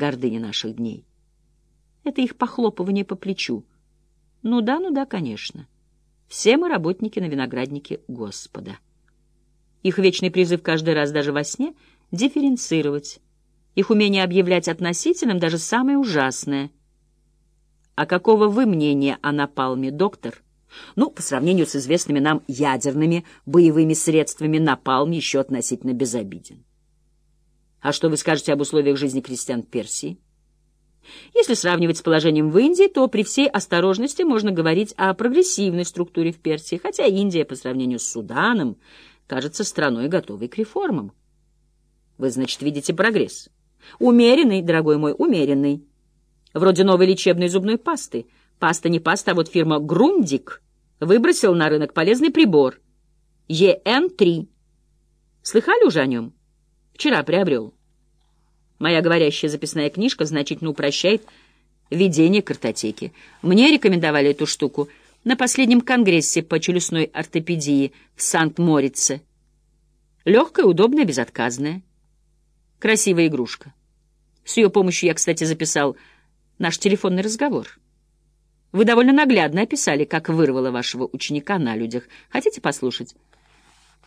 гордыня наших дней. Это их похлопывание по плечу. Ну да, ну да, конечно. Все мы работники на винограднике Господа. Их вечный призыв каждый раз, даже во сне, дифференцировать. Их умение объявлять относительным даже самое ужасное. А какого вы мнения о напалме, доктор? Ну, по сравнению с известными нам ядерными боевыми средствами, напалм еще относительно безобиден. А что вы скажете об условиях жизни крестьян Персии? Если сравнивать с положением в Индии, то при всей осторожности можно говорить о прогрессивной структуре в Персии, хотя Индия по сравнению с Суданом кажется страной, готовой к реформам. Вы, значит, видите прогресс. Умеренный, дорогой мой, умеренный. Вроде новой лечебной зубной пасты. Паста не паста, а вот фирма «Грундик» выбросила на рынок полезный прибор. ЕН-3. Слыхали уже о нем? Вчера приобрел. Моя говорящая записная книжка значительно упрощает ведение картотеки. Мне рекомендовали эту штуку на последнем конгрессе по челюстной ортопедии в Санкт-Морице. Легкая, удобная, безотказная. Красивая игрушка. С ее помощью я, кстати, записал наш телефонный разговор. Вы довольно наглядно описали, как вырвало вашего ученика на людях. Хотите послушать?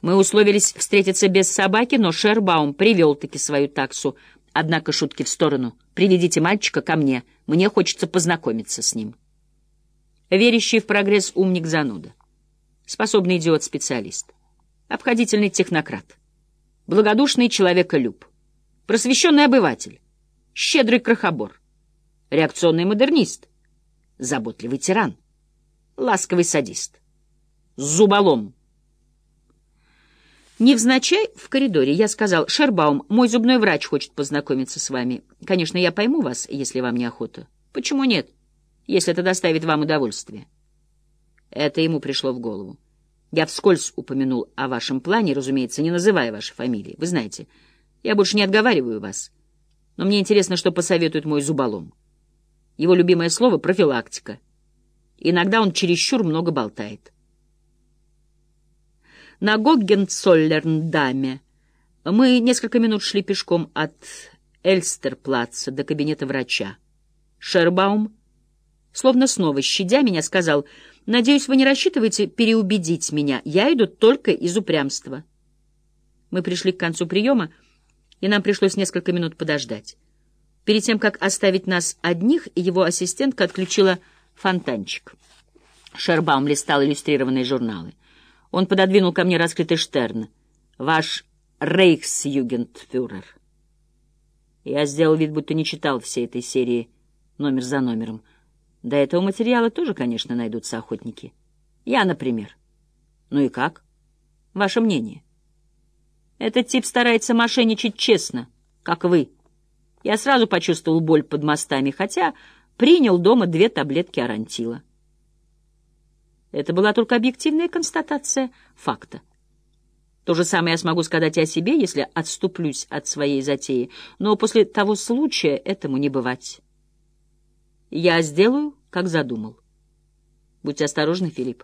Мы условились встретиться без собаки, но Шербаум привел-таки свою таксу — Однако шутки в сторону. Приведите мальчика ко мне. Мне хочется познакомиться с ним. Верящий в прогресс умник зануда. Способный идиот-специалист. Обходительный технократ. Благодушный человеколюб. Просвещенный обыватель. Щедрый крохобор. Реакционный модернист. Заботливый тиран. Ласковый садист. Зуболом. Невзначай в коридоре я сказал, «Шербаум, мой зубной врач хочет познакомиться с вами. Конечно, я пойму вас, если вам неохота. Почему нет, если это доставит вам удовольствие?» Это ему пришло в голову. Я вскользь упомянул о вашем плане, разумеется, не называя вашей фамилии. Вы знаете, я больше не отговариваю вас. Но мне интересно, что посоветует мой зуболом. Его любимое слово — профилактика. Иногда он чересчур много болтает на Гоггенцоллерндаме. Мы несколько минут шли пешком от Эльстерплаца до кабинета врача. Шербаум, словно снова щадя меня, сказал, «Надеюсь, вы не рассчитываете переубедить меня. Я иду только из упрямства». Мы пришли к концу приема, и нам пришлось несколько минут подождать. Перед тем, как оставить нас одних, его ассистентка отключила фонтанчик. Шербаум листал иллюстрированные журналы. Он пододвинул ко мне раскрытый штерн. «Ваш рейхсюгендфюрер». Я сделал вид, будто не читал всей этой серии номер за номером. До этого материала тоже, конечно, найдутся охотники. Я, например. Ну и как? Ваше мнение? Этот тип старается мошенничать честно, как вы. Я сразу почувствовал боль под мостами, хотя принял дома две таблетки арантила. Это была только объективная констатация факта. То же самое я смогу сказать о себе, если отступлюсь от своей затеи, но после того случая этому не бывать. Я сделаю, как задумал. Будьте осторожны, Филипп.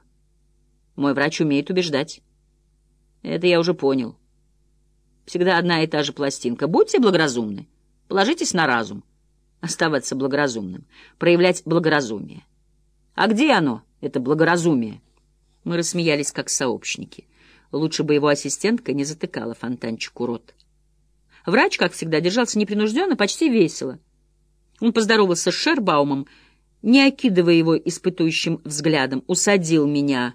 Мой врач умеет убеждать. Это я уже понял. Всегда одна и та же пластинка. Будьте благоразумны. Положитесь на разум. Оставаться благоразумным. Проявлять благоразумие. А где оно? Это благоразумие. Мы рассмеялись, как сообщники. Лучше бы его ассистентка не затыкала фонтанчику рот. Врач, как всегда, держался непринужденно, почти весело. Он поздоровался с Шербаумом, не окидывая его испытующим взглядом, усадил меня